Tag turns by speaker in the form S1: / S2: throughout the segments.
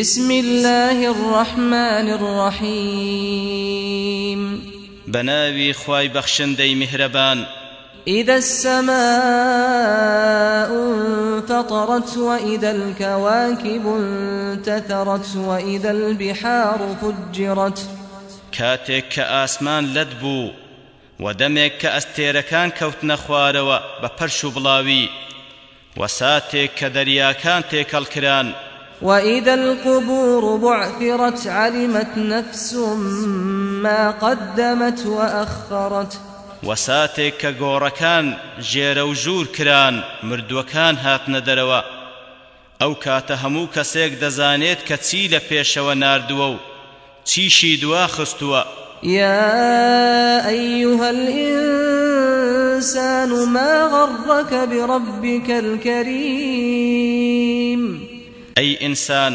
S1: بسم الله الرحمن الرحيم
S2: بناوي خواي بخشن دي مهربان
S1: إذا السماء انفطرت وإذا الكواكب انتثرت وإذا البحار فجرت
S2: كاتك كآسمان لدبو ودمك كأستيركان كوت نخواروا بپرشو بلاوي وساتك كدرياكان تيكالكران
S1: وإذا القبور بعثرت علمت نفس ما قدمت وأخرت
S2: وساتێک کە گۆڕەکان ژێرە و ژوور کران مردووەکان هاتنە دەرەوە ئەو کاتە هەموو کەسێک دەزانێت کە چی لە پێشەوە ناردووە و چیشی دوا خستووە
S1: يا أيها الإنسان ما غرك بربك الكريم
S2: ئەی ئینسان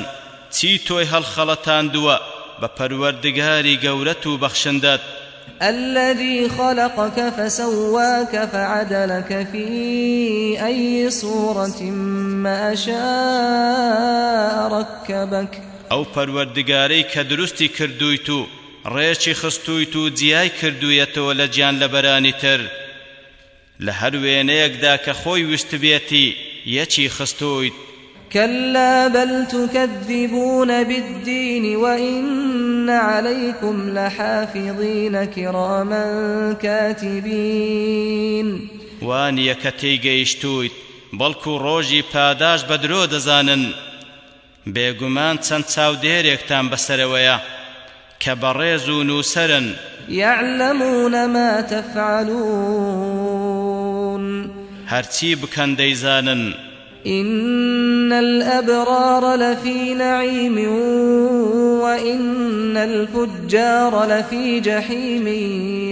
S2: چی تۆی هەڵخەڵەتاندووە بە پەروەردگاری گەورەت و بەخشندت
S1: الذي خلقك فسواك فعدلك في أي صورة ما شاء ركبك
S2: أو پروردگاري كدرستي كردويتو ريشي خستويتو جياي كردويتو لجيان لبراني تر لهر وينيك داك خوي وستبيتي يچي خستويت
S1: كلا بل تكذبون بالدين وإن عليكم لحافظين كراما كاتبين
S2: وان يكتي گەیشتویت بەڵکو ڕۆژی پاداش بەدرۆ دەزانن بێگومان چەند چاودێرێکتان بەسەرەوەیە کە بەڕێز و نووسرن
S1: يعلمون ما تفعلون
S2: هەرچی بکەن دەیزانن
S1: إن الأبرار لفي نعيم وإن الفجار لفي جحيم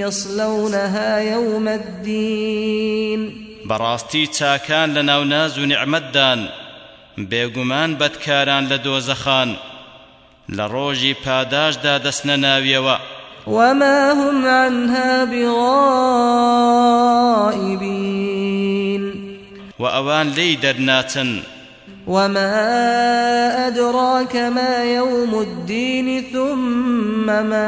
S1: يصلونها يوم الدين
S2: براستي تاكان لناو ناز نعمدان بێگومان بەدکاران لە دۆزەخان لە ڕۆژی پاداشدا دەستنە ناویەوە
S1: وما هم عنها بغار
S2: وأوان لي درناتن
S1: وما أدراك ما يوم الدين ثم ما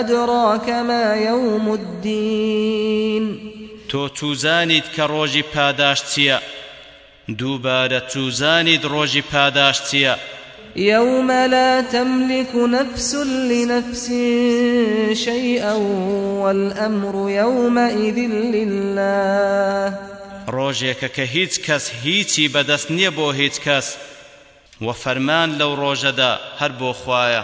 S1: أدراك ما يوم الدين
S2: تو توزانيت كروجي پاداش چيا دوبارة توزانيت روجي پاداش چيا
S1: يوم لا تملك نفس لنفس شيئا والأمر يومئذ لله
S2: ڕۆژێکە کە هیچ کەس هیچی بەدەست نییە بۆ هیچ کەس وە فەرمان لەو ڕۆژەدا هەر بۆ خوایە